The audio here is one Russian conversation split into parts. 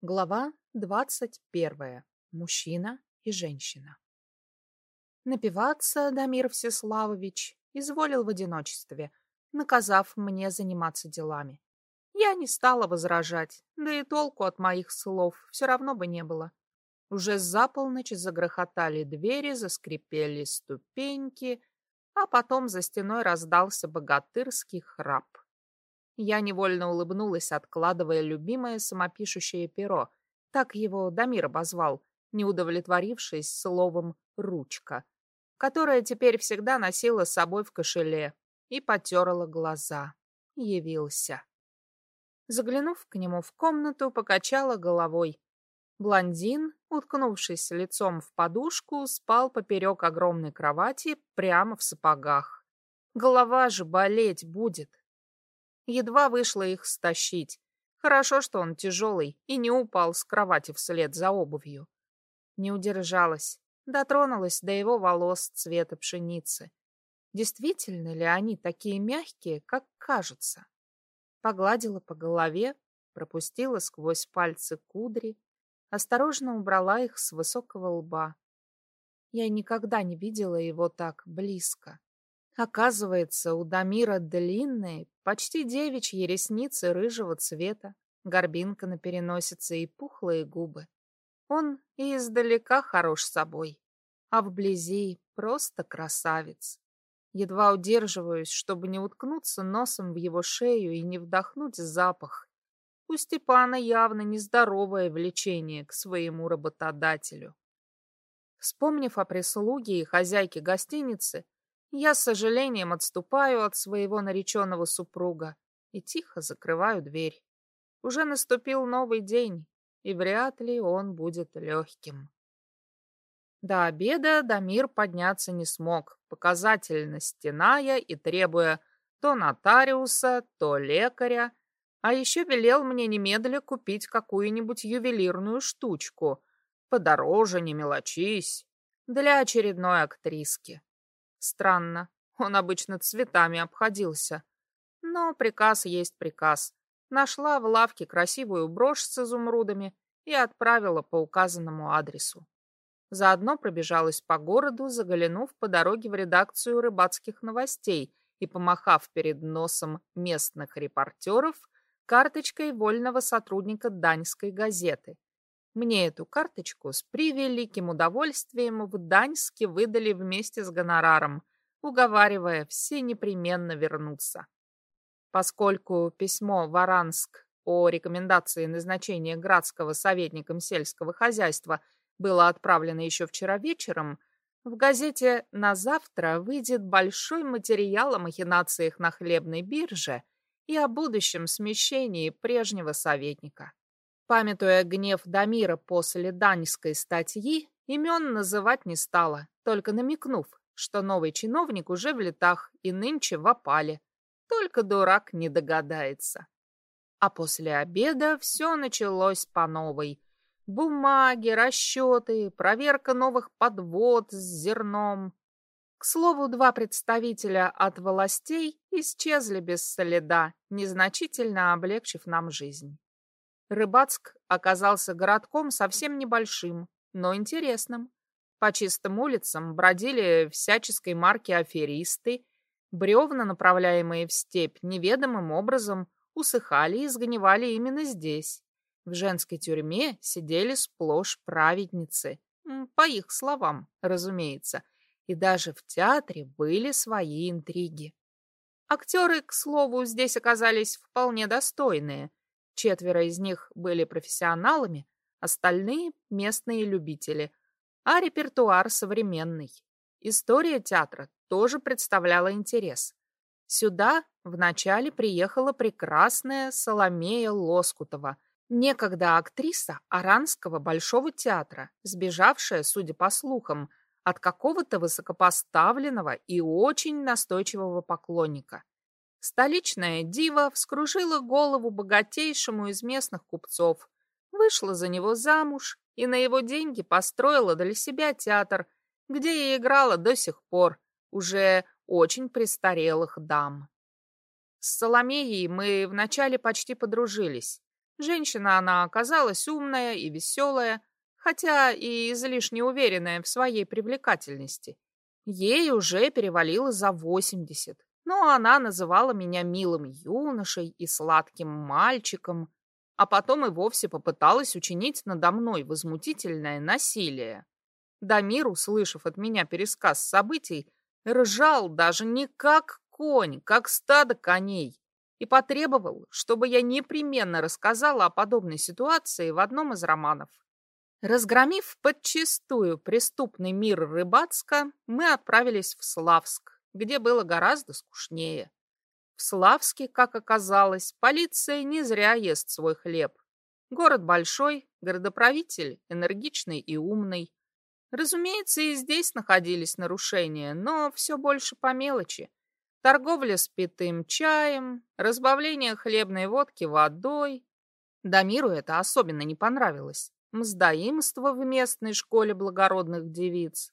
Глава двадцать первая. Мужчина и женщина. Напиваться Дамир Всеславович изволил в одиночестве, наказав мне заниматься делами. Я не стала возражать, да и толку от моих слов все равно бы не было. Уже за полночь загрохотали двери, заскрипели ступеньки, а потом за стеной раздался богатырский храп. Я невольно улыбнулась, откладывая любимое самопишущее перо. Так его Дамир обозвал, не удовлетворившись словом «ручка», которое теперь всегда носила с собой в кошеле, и потерла глаза. Явился. Заглянув к нему в комнату, покачала головой. Блондин, уткнувшись лицом в подушку, спал поперек огромной кровати прямо в сапогах. Голова же болеть будет. Едва вышло их стащить. Хорошо, что он тяжелый и не упал с кровати вслед за обувью. Не удержалась, дотронулась до его волос цвета пшеницы. Действительно ли они такие мягкие, как кажутся? Погладила по голове, пропустила сквозь пальцы кудри, осторожно убрала их с высокого лба. Я никогда не видела его так близко. Оказывается, у Дамира длинные, почти девичьи ресницы рыжего цвета, горбинка на переносице и пухлые губы. Он и издалека хорош собой, а вблизи просто красавец. Едва удерживаюсь, чтобы не уткнуться носом в его шею и не вдохнуть запах. У Степана явно нездоровое влечение к своему работодателю. Вспомнив о прислуге и хозяйке гостиницы, я с сожалением отступаю от своего нареченного супруга и тихо закрываю дверь. Уже наступил новый день, и вряд ли он будет легким. До обеда Дамир подняться не смог, показательно стеная и требуя то нотариуса, то лекаря, а еще велел мне немедля купить какую-нибудь ювелирную штучку, подороже, не мелочись, для очередной актриски. Странно, он обычно цветами обходился. Но приказ есть приказ. Нашла в лавке красивую брошь с изумрудами и отправила по указанному адресу. Заодно пробежалась по городу, заглянув по дороге в редакцию рыбацких новостей и помахав перед носом местных репортеров карточкой вольного сотрудника Даньской газеты. Мне эту карточку с превеликим удовольствием в Даньске выдали вместе с гонораром, уговаривая все непременно вернуться. Поскольку письмо в Аранск о рекомендации назначения градского советником сельского хозяйства было отправлено еще вчера вечером, в газете «На завтра» выйдет большой материал о махинациях на хлебной бирже и о будущем смещении прежнего советника. Памятуя гнев Дамира после даньской статьи, имен называть не стала, только намекнув, что новый чиновник уже в летах и нынче в опале. Только дурак не догадается. А после обеда все началось по новой. Бумаги, расчеты, проверка новых подвод с зерном. К слову, два представителя от властей исчезли без следа, незначительно облегчив нам жизнь. Рыбацк оказался городком совсем небольшим, но интересным. По чистым улицам бродили всяческой марки аферисты, бревна, направляемые в степь, неведомым образом усыхали и сгнивали именно здесь. В женской тюрьме сидели сплошь праведницы, по их словам, разумеется, и даже в театре были свои интриги. Актеры, к слову, здесь оказались вполне достойные – Четверо из них были профессионалами, остальные — местные любители, а репертуар современный. История театра тоже представляла интерес. Сюда вначале приехала прекрасная Соломея Лоскутова, некогда актриса Аранского Большого театра, сбежавшая, судя по слухам, от какого-то высокопоставленного и очень настойчивого поклонника. Столичная дива вскружила голову богатейшему из местных купцов, вышла за него замуж и на его деньги построила для себя театр, где я играла до сих пор, уже очень престарелых дам. С Соломеей мы вначале почти подружились. Женщина она оказалась умная и веселая, хотя и излишне уверенная в своей привлекательности. Ей уже перевалило за восемьдесят, но она называла меня милым юношей и сладким мальчиком, а потом и вовсе попыталась учинить надо мной возмутительное насилие. Дамир, услышав от меня пересказ событий, ржал даже не как конь, как стадо коней, и потребовал, чтобы я непременно рассказала о подобной ситуации в одном из романов. Разгромив подчистую преступный мир Рыбацка, мы отправились в Славск, где было гораздо скучнее. В Славске, как оказалось, полиция не зря ест свой хлеб. Город большой, городоправитель энергичный и умный. Разумеется, и здесь находились нарушения, но все больше по мелочи. Торговля спитым чаем, разбавление хлебной водки водой. Дамиру это особенно не понравилось. Мздоимство в местной школе благородных девиц.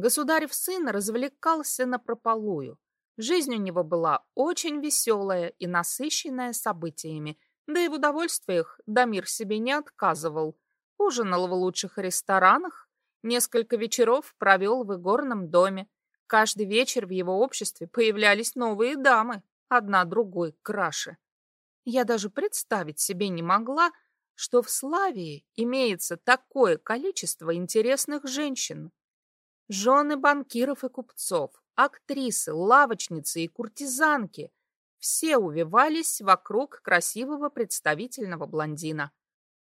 Государев сын развлекался напропалую. Жизнь у него была очень веселая и насыщенная событиями, да и в удовольствиях Дамир себе не отказывал. Ужинал в лучших ресторанах, несколько вечеров провел в игорном доме, Каждый вечер в его обществе появлялись новые дамы, одна другой краше. Я даже представить себе не могла, что в Славии имеется такое количество интересных женщин. Жены банкиров и купцов, актрисы, лавочницы и куртизанки все увивались вокруг красивого представительного блондина.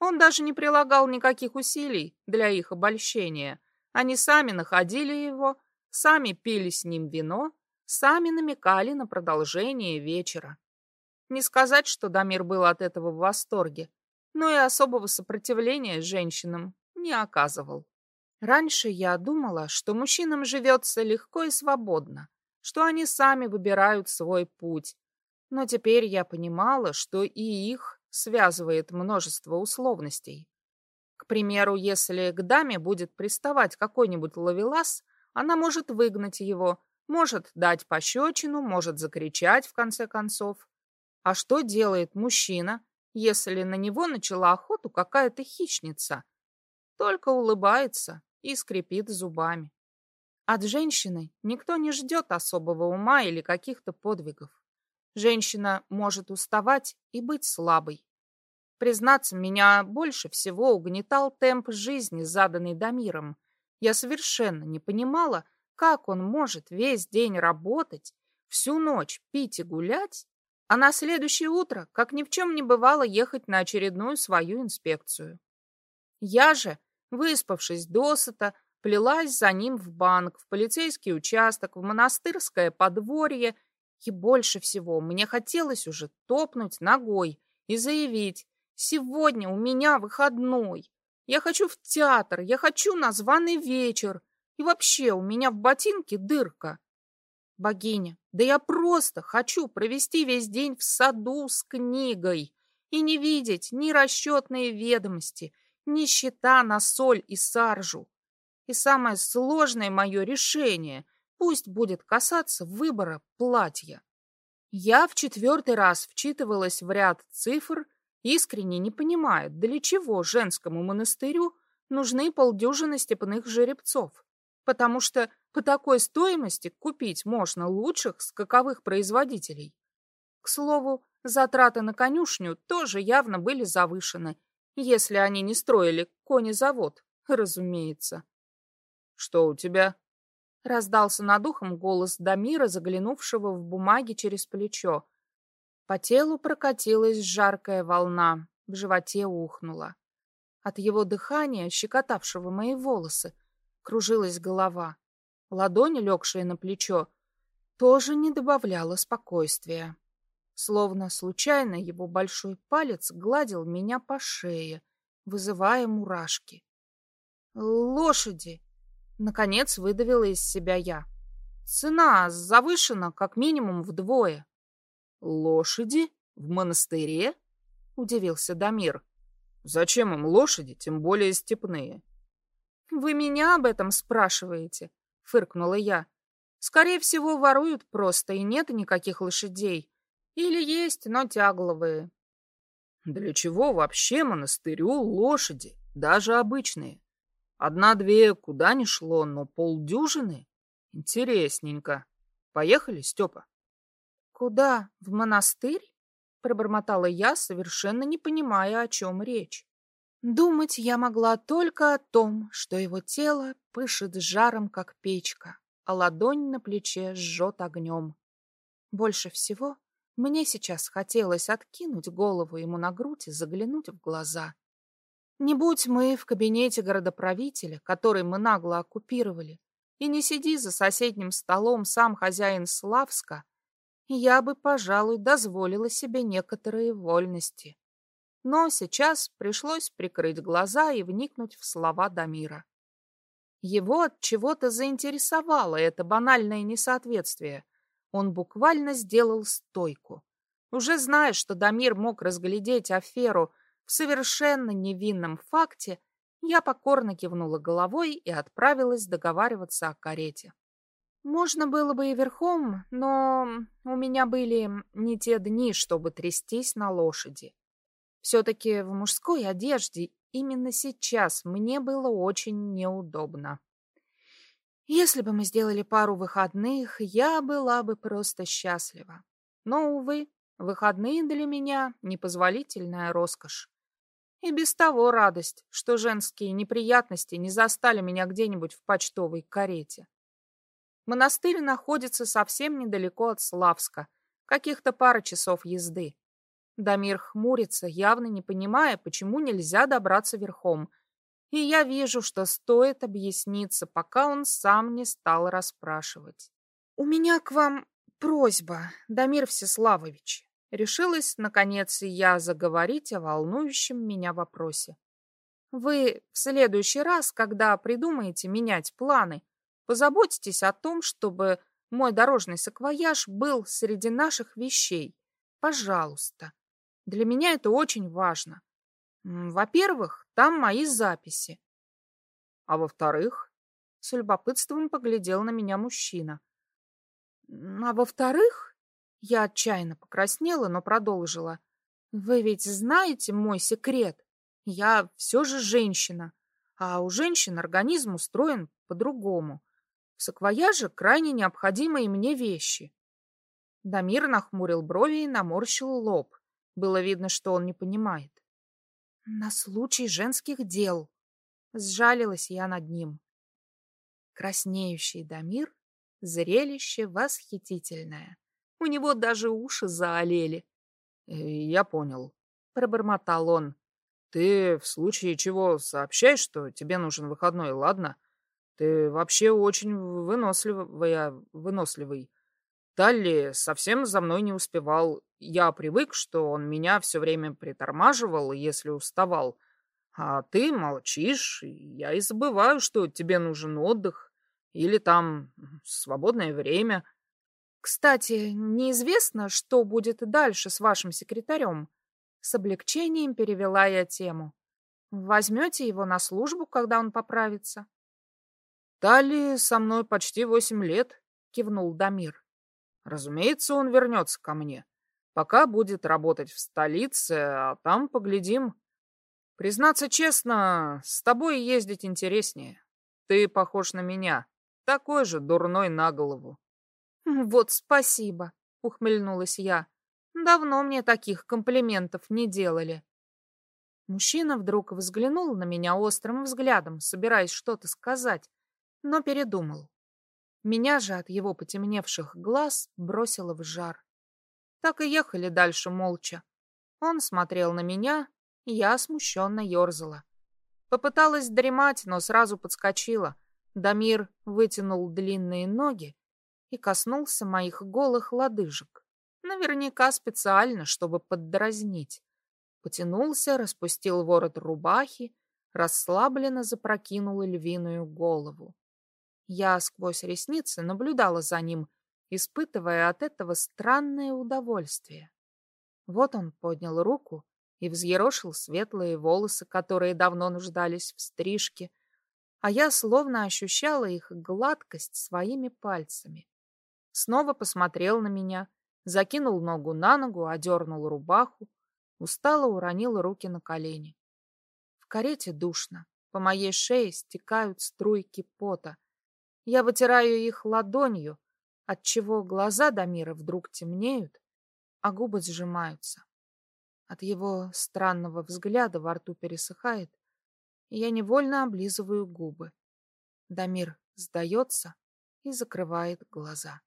Он даже не прилагал никаких усилий для их обольщения. Они сами находили его, сами пили с ним вино, сами намекали на продолжение вечера. Не сказать, что Дамир был от этого в восторге, но и особого сопротивления женщинам не оказывал. Раньше я думала, что мужчинам живется легко и свободно, что они сами выбирают свой путь. Но теперь я понимала, что и их связывает множество условностей. К примеру, если к даме будет приставать какой-нибудь ловелас, она может выгнать его, может дать пощечину, может закричать в конце концов. А что делает мужчина, если на него начала охоту какая-то хищница? Только улыбается и скрипит зубами. От женщины никто не ждет особого ума или каких-то подвигов. Женщина может уставать и быть слабой. Признаться, меня больше всего угнетал темп жизни, заданный Дамиром, я совершенно не понимала, как он может весь день работать, всю ночь пить и гулять, а на следующее утро, как ни в чем не бывало, ехать на очередную свою инспекцию. Я же, выспавшись досыта, плелась за ним в банк, в полицейский участок, в монастырское подворье, и больше всего мне хотелось уже топнуть ногой и заявить «Сегодня у меня выходной, я хочу в театр, я хочу на званый вечер. И вообще у меня в ботинке дырка. Богиня, да я просто хочу провести весь день в саду с книгой и не видеть ни расчетные ведомости, ни счета на соль и саржу. И самое сложное мое решение пусть будет касаться выбора платья. Я в четвертый раз вчитывалась в ряд цифр искренне не понимает, для чего женскому монастырю нужны полдюжины степных жеребцов, потому что по такой стоимости купить можно лучших скаковых производителей. К слову, затраты на конюшню тоже явно были завышены, если они не строили конезавод, разумеется. — Что у тебя? — раздался над ухом голос Дамира, заглянувшего в бумаги через плечо. По телу прокатилась жаркая волна, в животе ухнула. От его дыхания, щекотавшего мои волосы, кружилась голова. Ладонь, легшая на плечо, тоже не добавляла спокойствия. Словно случайно его большой палец гладил меня по шее, вызывая мурашки. «Лошади!» — наконец выдавила из себя я. «Цена завышена как минимум вдвое». «Лошади? В монастыре?» — удивился Дамир. «Зачем им лошади, тем более степные?» «Вы меня об этом спрашиваете?» — фыркнула я. «Скорее всего, воруют просто, и нет никаких лошадей. Или есть, но тягловые». Для чего вообще монастырю лошади, даже обычные? Одна-две куда ни шло, но полдюжины? Интересненько. Поехали, Степа? Куда? В монастырь? Пробормотала я, совершенно не понимая, о чем речь. Думать я могла только о том, что его тело пышет жаром, как печка, а ладонь на плече жжет огнем. Больше всего мне сейчас хотелось откинуть голову ему на грудь и заглянуть в глаза. Не будь мы в кабинете городоправителя, который мы нагло оккупировали, и не сиди за соседним столом сам хозяин Славска, я бы, пожалуй, дозволила себе некоторые вольности. Но сейчас пришлось прикрыть глаза и вникнуть в слова Дамира. Его от чего-то заинтересовало это банальное несоответствие. Он буквально сделал стойку. Уже зная, что Дамир мог разглядеть аферу в совершенно невинном факте, я покорно кивнула головой и отправилась договариваться о карете. Можно было бы и верхом, но у меня были не те дни, чтобы трястись на лошади. Все-таки в мужской одежде именно сейчас мне было очень неудобно. Если бы мы сделали пару выходных, я была бы просто счастлива. Но, увы, выходные для меня — непозволительная роскошь. И без того радость, что женские неприятности не застали меня где-нибудь в почтовой карете. Монастырь находится совсем недалеко от Славска, каких-то пара часов езды. Дамир хмурится, явно не понимая, почему нельзя добраться верхом. И я вижу, что стоит объясниться, пока он сам не стал расспрашивать. «У меня к вам просьба, Дамир Всеславович». Решилась, наконец, я заговорить о волнующем меня вопросе. «Вы в следующий раз, когда придумаете менять планы, позаботьтесь о том, чтобы мой дорожный саквояж был среди наших вещей. Пожалуйста. Для меня это очень важно. Во-первых, там мои записи. А во-вторых, с любопытством поглядел на меня мужчина. А во-вторых, я отчаянно покраснела, но продолжила. Вы ведь знаете мой секрет. Я все же женщина, а у женщин организм устроен по-другому. В саквояже крайне необходимые мне вещи. Дамир нахмурил брови и наморщил лоб. Было видно, что он не понимает. На случай женских дел. Сжалилась я над ним. Краснеющий Дамир — зрелище восхитительное. У него даже уши заолели. «Э, «Я понял», — пробормотал он. «Ты в случае чего сообщай, что тебе нужен выходной, ладно? Ты вообще очень выносливая, выносливый. Талли совсем за мной не успевал, я привык, что он меня все время притормаживал, если уставал. А ты молчишь, я и забываю, что тебе нужен отдых или там свободное время. Кстати, неизвестно, что будет дальше с вашим секретарем. С облегчением перевела я тему. Возьмете его на службу, когда он поправится? Тали со мной почти восемь лет, кивнул Дамир. Разумеется, он вернется ко мне. Пока будет работать в столице, а там поглядим. Признаться честно, с тобой ездить интереснее. Ты похож на меня, такой же дурной на голову. Вот спасибо, ухмыльнулась я. Давно мне таких комплиментов не делали. Мужчина вдруг взглянул на меня острым взглядом, собираясь что-то сказать, но передумал. Меня же от его потемневших глаз бросило в жар. Так и ехали дальше молча. Он смотрел на меня, я смущенно ерзала. Попыталась дремать, но сразу подскочила. Дамир вытянул длинные ноги и коснулся моих голых лодыжек. Наверняка специально, чтобы поддразнить. Потянулся, распустил ворот рубахи, расслабленно запрокинул львиную голову. Я сквозь ресницы наблюдала за ним, испытывая от этого странное удовольствие. Вот он поднял руку и взъерошил светлые волосы, которые давно нуждались в стрижке, а я словно ощущала их гладкость своими пальцами. Снова посмотрел на меня, закинул ногу на ногу, одернул рубаху, Устало уронила руки на колени. В карете душно. По моей шее стекают струйки пота. Я вытираю их ладонью, отчего глаза Дамира вдруг темнеют, а губы сжимаются. От его странного взгляда во рту пересыхает, и я невольно облизываю губы. Дамир сдается и закрывает глаза.